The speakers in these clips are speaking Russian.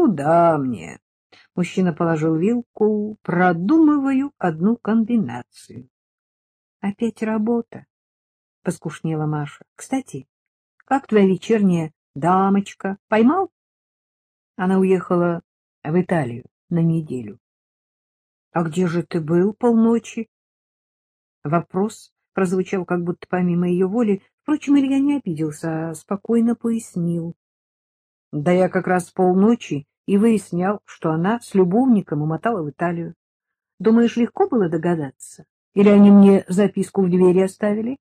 Куда мне? Мужчина положил вилку. Продумываю одну комбинацию. Опять работа, — поскушнела Маша. Кстати, как твоя вечерняя дамочка? Поймал? Она уехала в Италию на неделю. — А где же ты был полночи? Вопрос прозвучал как будто помимо ее воли. Впрочем, Илья не обиделся, а спокойно пояснил. — Да я как раз полночи и выяснял, что она с любовником умотала в Италию. Думаешь, легко было догадаться? Или они мне записку в двери оставили?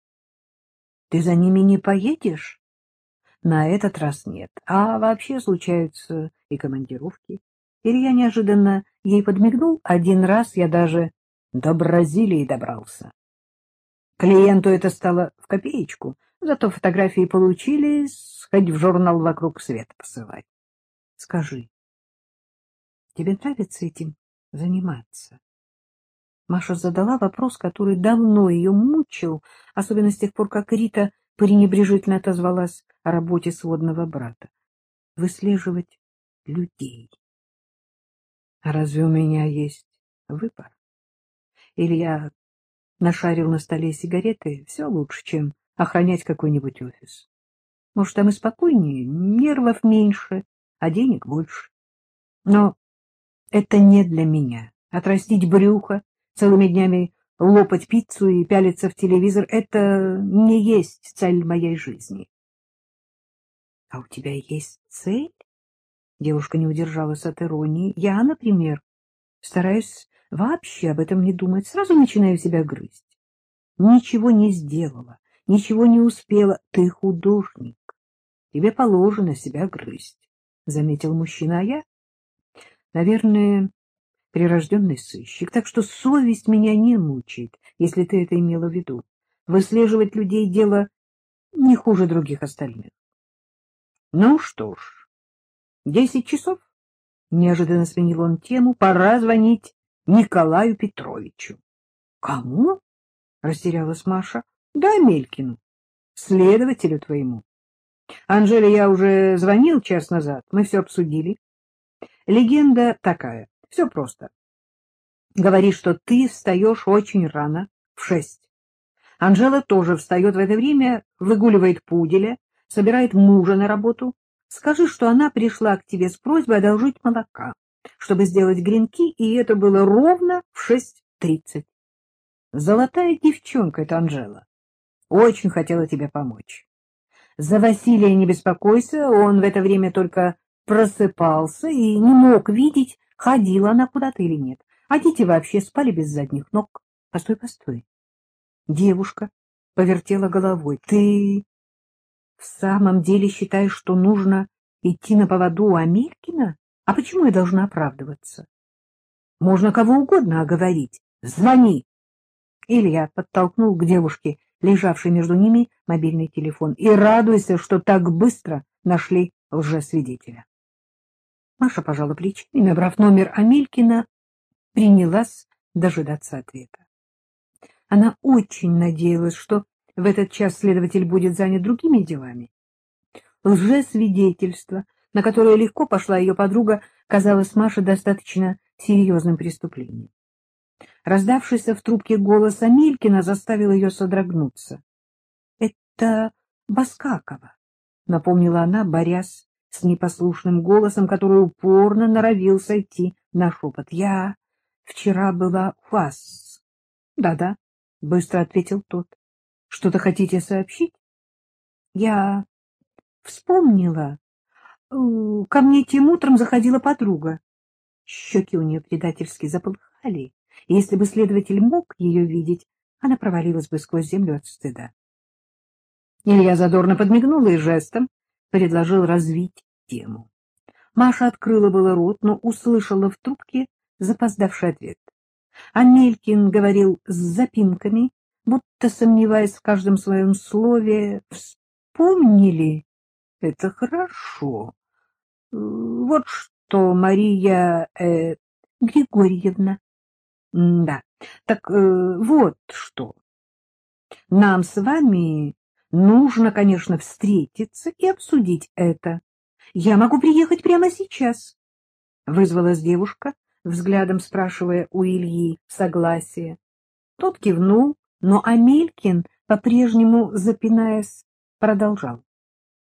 — Ты за ними не поедешь? — На этот раз нет. А вообще случаются и командировки. Илья неожиданно ей подмигнул. Один раз я даже до Бразилии добрался. Клиенту это стало в копеечку, зато фотографии получились, хоть в журнал вокруг света посылать. Скажи, тебе нравится этим заниматься? Маша задала вопрос, который давно ее мучил, особенно с тех пор, как Рита пренебрежительно отозвалась о работе сводного брата. Выслеживать людей. А разве у меня есть выбор? Илья нашарил на столе сигареты, все лучше, чем охранять какой-нибудь офис. Может, там и спокойнее, нервов меньше, а денег больше. Но это не для меня. Отрастить брюхо, целыми днями лопать пиццу и пялиться в телевизор — это не есть цель моей жизни. — А у тебя есть цель? Девушка не удержалась от иронии. Я, например, стараюсь вообще об этом не думать, сразу начинаю себя грызть. Ничего не сделала, ничего не успела. Ты художник. Тебе положено себя грызть, — заметил мужчина, а я, наверное, прирожденный сыщик, так что совесть меня не мучает, если ты это имела в виду. Выслеживать людей — дело не хуже других остальных. Ну что ж, десять часов. Неожиданно сменил он тему. Пора звонить Николаю Петровичу. — Кому? — растерялась Маша. — Да, Мелькину, следователю твоему. Анжеле я уже звонил час назад, мы все обсудили. Легенда такая, все просто. Говори, что ты встаешь очень рано, в шесть. Анжела тоже встает в это время, выгуливает пуделя, собирает мужа на работу. Скажи, что она пришла к тебе с просьбой одолжить молока чтобы сделать гренки, и это было ровно в шесть тридцать. Золотая девчонка эта Анжела. Очень хотела тебе помочь. За Василия не беспокойся, он в это время только просыпался и не мог видеть, ходила она куда-то или нет. А дети вообще спали без задних ног. Постой, постой. Девушка повертела головой. Ты в самом деле считаешь, что нужно идти на поводу у Амелькина? А почему я должна оправдываться? Можно кого угодно оговорить. Звони. Илья подтолкнул к девушке, лежавшей между ними, мобильный телефон. И радуйся, что так быстро нашли лжесвидетеля. Маша пожала плечами, набрав номер Амелькина, принялась дожидаться ответа. Она очень надеялась, что в этот час следователь будет занят другими делами. Лжесвидетельство — на которое легко пошла ее подруга, казалось Маше достаточно серьезным преступлением. Раздавшийся в трубке голос Амелькина заставил ее содрогнуться. — Это Баскакова, — напомнила она, борясь с непослушным голосом, который упорно норовил сойти на шепот. — Я вчера была у вас. Да — Да-да, — быстро ответил тот. — Что-то хотите сообщить? — Я вспомнила, Ко мне тем утром заходила подруга. Щеки у нее предательски заполыхали, если бы следователь мог ее видеть, она провалилась бы сквозь землю от стыда. Илья задорно подмигнул и жестом предложил развить тему. Маша открыла было рот, но услышала в трубке запоздавший ответ. Амелькин говорил с запинками, будто сомневаясь в каждом своем слове. «Вспомнили? Это хорошо. Вот что, Мария э, Григорьевна. Да, так э, вот что. Нам с вами нужно, конечно, встретиться и обсудить это. Я могу приехать прямо сейчас. Вызвалась девушка, взглядом спрашивая у Ильи согласие. Тот кивнул, но Амелькин, по-прежнему запинаясь, продолжал.